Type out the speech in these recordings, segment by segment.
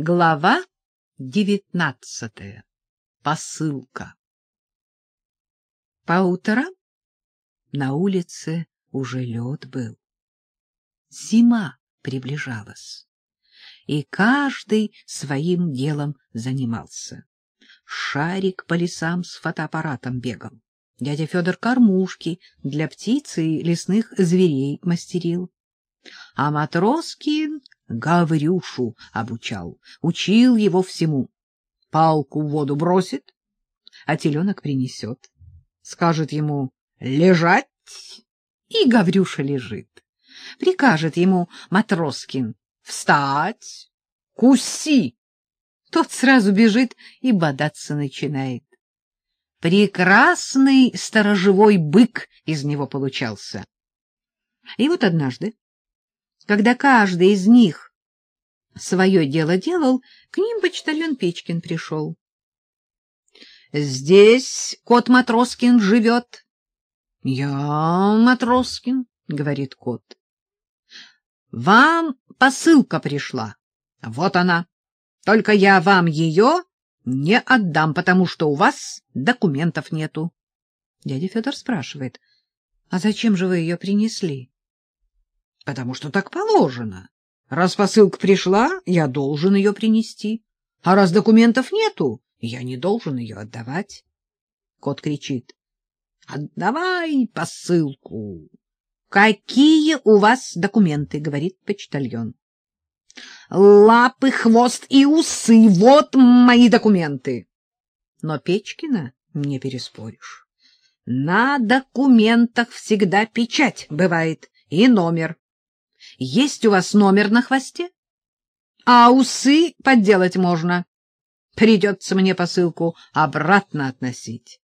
Глава девятнадцатая. Посылка. По утрам на улице уже лед был. Зима приближалась, и каждый своим делом занимался. Шарик по лесам с фотоаппаратом бегал. Дядя Федор кормушки для птиц и лесных зверей мастерил. А Матроскин Гаврюшу обучал, учил его всему. Палку в воду бросит, а теленок принесет. Скажет ему «лежать», и Гаврюша лежит. Прикажет ему Матроскин «встать, куси». Тот сразу бежит и бодаться начинает. Прекрасный сторожевой бык из него получался. И вот однажды когда каждый из них свое дело делал, к ним почтальон Печкин пришел. — Здесь кот Матроскин живет. — Я Матроскин, — говорит кот. — Вам посылка пришла. Вот она. Только я вам ее не отдам, потому что у вас документов нету. Дядя Федор спрашивает, — А зачем же вы ее принесли? Потому что так положено. Раз посылка пришла, я должен ее принести. А раз документов нету, я не должен ее отдавать. Кот кричит. — Отдавай посылку. — Какие у вас документы? — говорит почтальон. — Лапы, хвост и усы — вот мои документы. Но Печкина не переспоришь. На документах всегда печать бывает и номер. Есть у вас номер на хвосте? А усы подделать можно. Придется мне посылку обратно относить.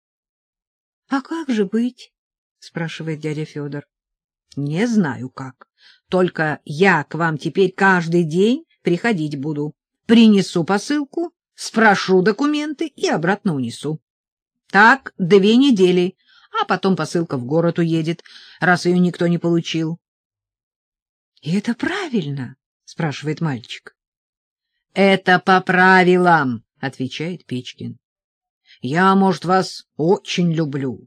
— А как же быть? — спрашивает дядя Федор. — Не знаю как. Только я к вам теперь каждый день приходить буду. Принесу посылку, спрошу документы и обратно унесу. Так две недели, а потом посылка в город уедет, раз ее никто не получил. — И это правильно? — спрашивает мальчик. — Это по правилам, — отвечает Печкин. — Я, может, вас очень люблю.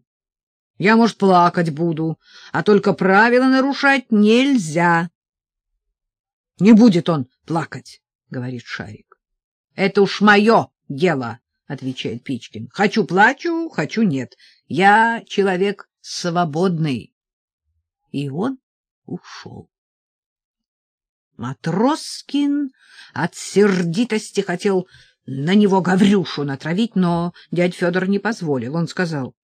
Я, может, плакать буду, а только правила нарушать нельзя. — Не будет он плакать, — говорит Шарик. — Это уж мое дело, — отвечает Печкин. — Хочу — плачу, хочу — нет. Я человек свободный. И он ушел. Матроскин от сердитости хотел на него Гаврюшу натравить, но дядь Федор не позволил. Он сказал,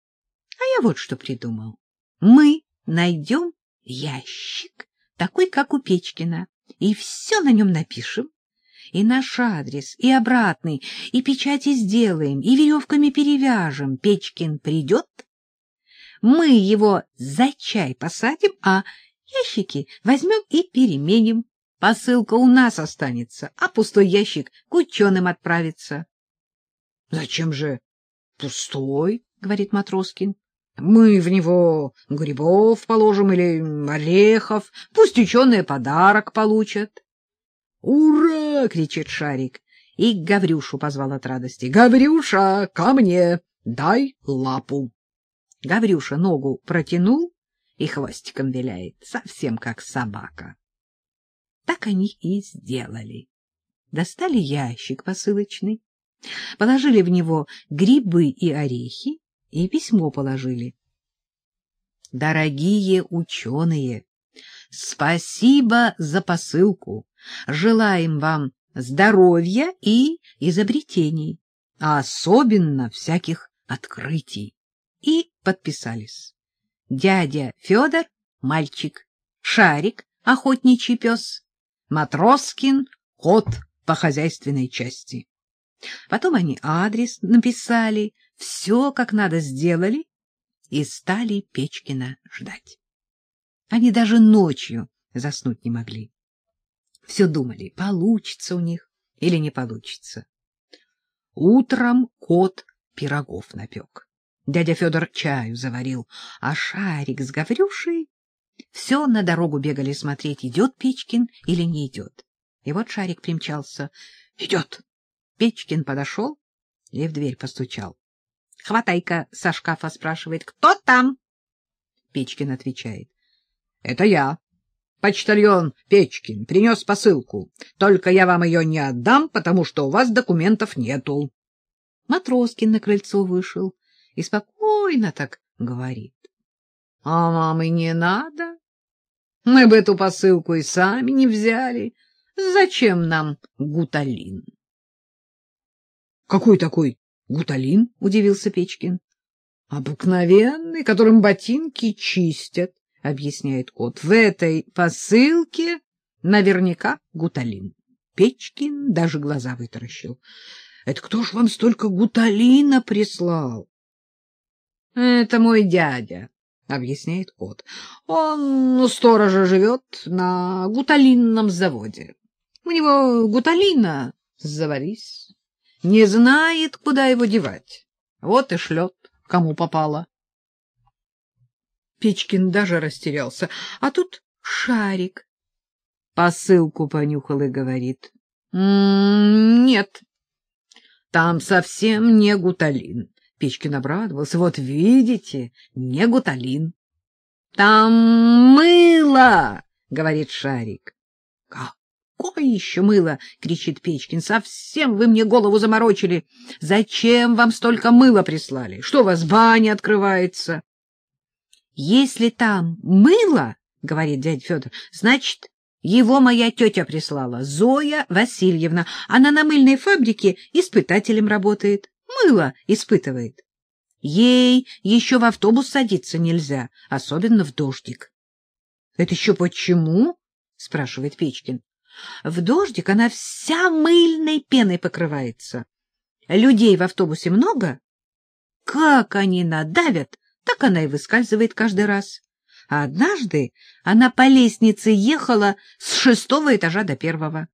— А я вот что придумал. Мы найдем ящик, такой, как у Печкина, и все на нем напишем, и наш адрес, и обратный, и печати сделаем, и веревками перевяжем. Печкин придет, мы его за чай посадим, а Ящики возьмем и переменим. Посылка у нас останется, а пустой ящик к ученым отправится. — Зачем же пустой? — говорит Матроскин. — Мы в него грибов положим или орехов. Пусть ученые подарок получат. «Ура — кричит Шарик. И Гаврюшу позвал от радости. — Гаврюша, ко мне! Дай лапу! Гаврюша ногу протянул, и хвостиком виляет, совсем как собака. Так они и сделали. Достали ящик посылочный, положили в него грибы и орехи и письмо положили. Дорогие ученые, спасибо за посылку. Желаем вам здоровья и изобретений, а особенно всяких открытий. И подписались дядя Федор — мальчик, Шарик — охотничий пес, Матроскин — кот по хозяйственной части. Потом они адрес написали, все как надо сделали и стали Печкина ждать. Они даже ночью заснуть не могли. Все думали, получится у них или не получится. Утром кот пирогов напек. Дядя Федор чаю заварил, а Шарик с Гаврюшей все на дорогу бегали смотреть, идет Печкин или не идет. И вот Шарик примчался. — Идет. Печкин подошел и в дверь постучал. Хватайка со шкафа спрашивает, кто там? Печкин отвечает. — Это я, почтальон Печкин, принес посылку. Только я вам ее не отдам, потому что у вас документов нету. Матроскин на крыльцо вышел и спокойно так говорит. — А вам и не надо. Мы бы эту посылку и сами не взяли. Зачем нам гуталин? — Какой такой гуталин? — удивился Печкин. — Обыкновенный, которым ботинки чистят, — объясняет кот. — В этой посылке наверняка гуталин. Печкин даже глаза вытаращил. — Это кто ж вам столько гуталина прислал? — Это мой дядя, — объясняет кот. — Он у сторожа живет на гуталинном заводе. У него гуталина, заварись, не знает, куда его девать. Вот и шлет, кому попало. Печкин даже растерялся. А тут шарик. Посылку понюхал и говорит. «М-м, — Нет, там совсем не гуталин. Печкин обрадовался. Вот видите, не гуталин. — Там мыло, — говорит Шарик. — Какое еще мыло? — кричит Печкин. — Совсем вы мне голову заморочили. Зачем вам столько мыла прислали? Что у вас баня открывается? — Если там мыло, — говорит дядя Федор, — значит, его моя тетя прислала, Зоя Васильевна. Она на мыльной фабрике испытателем работает. Мыло испытывает. Ей еще в автобус садиться нельзя, особенно в дождик. — Это еще почему? — спрашивает Печкин. — В дождик она вся мыльной пеной покрывается. Людей в автобусе много. Как они надавят, так она и выскальзывает каждый раз. А однажды она по лестнице ехала с шестого этажа до первого.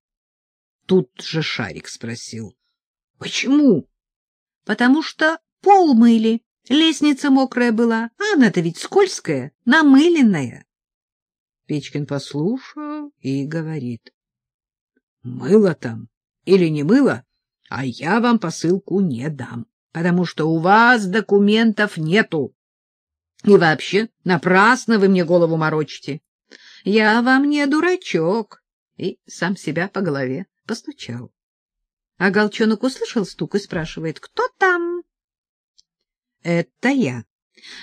Тут же Шарик спросил. — Почему? — Потому что Пол мыли, лестница мокрая была, а она-то ведь скользкая, намыленная. Печкин послушал и говорит. — Мыло там или не мыло, а я вам посылку не дам, потому что у вас документов нету. И вообще, напрасно вы мне голову морочите. Я вам не дурачок. И сам себя по голове постучал. А Голчонок услышал стук и спрашивает, кто там? — Это я,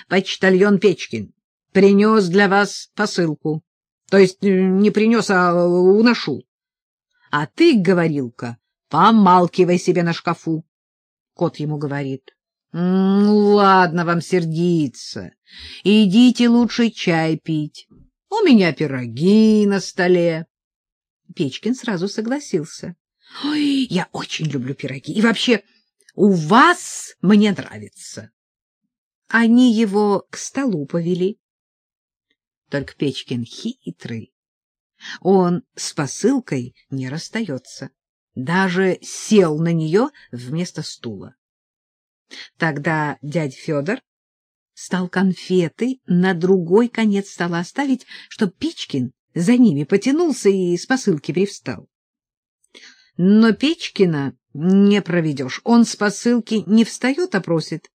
почтальон Печкин. Принес для вас посылку. То есть не принес, а уношу. А ты, говорилка, помалкивай себе на шкафу. Кот ему говорит. — Ладно вам сердиться. Идите лучше чай пить. У меня пироги на столе. Печкин сразу согласился. — Ой, я очень люблю пироги. И вообще, у вас мне нравится. Они его к столу повели. Только Печкин хитрый. Он с посылкой не расстается. Даже сел на нее вместо стула. Тогда дядь Федор стал конфеты на другой конец стола ставить, чтоб Печкин за ними потянулся и с посылки привстал. Но Печкина не проведешь. Он с посылки не встает, а просит.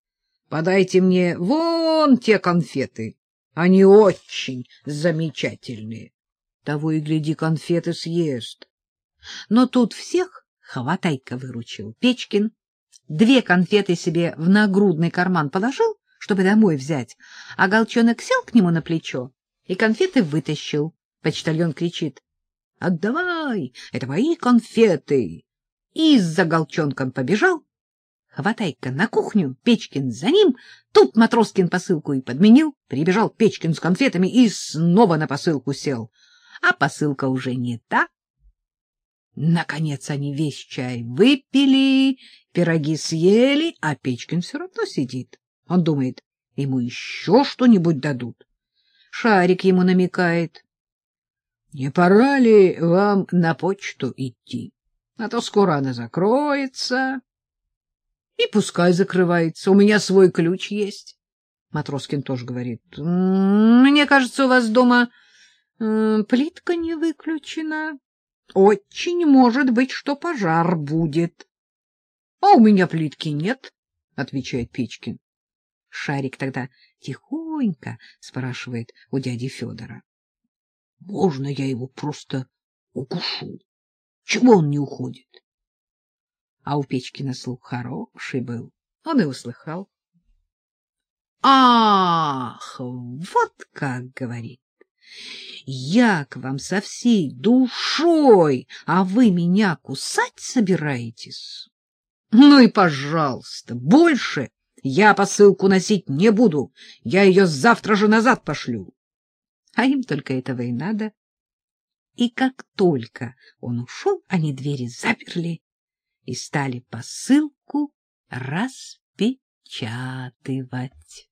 Подайте мне вон те конфеты. Они очень замечательные. Того и гляди, конфеты съест. Но тут всех хватайка выручил. Печкин две конфеты себе в нагрудный карман положил, чтобы домой взять, а Голчонок сел к нему на плечо и конфеты вытащил. Почтальон кричит. — Отдавай, это мои конфеты! И за Голчонком побежал, Хватай-ка на кухню, Печкин за ним. Тут Матроскин посылку и подменил. Прибежал Печкин с конфетами и снова на посылку сел. А посылка уже не та. Наконец они весь чай выпили, пироги съели, а Печкин все равно сидит. Он думает, ему еще что-нибудь дадут. Шарик ему намекает. — Не пора ли вам на почту идти? А то скоро она закроется. И пускай закрывается. У меня свой ключ есть. Матроскин тоже говорит. Мне кажется, у вас дома плитка не выключена. Очень может быть, что пожар будет. — А у меня плитки нет, — отвечает Печкин. Шарик тогда тихонько спрашивает у дяди Федора. — Можно я его просто укушу? Чего он не уходит? А у Печкина слух хороший был, он и услыхал. — Ах, вот как говорит! Я к вам со всей душой, а вы меня кусать собираетесь? Ну и пожалуйста, больше я посылку носить не буду, я ее завтра же назад пошлю. А им только этого и надо. И как только он ушел, они двери заперли и стали посылку распечатывать.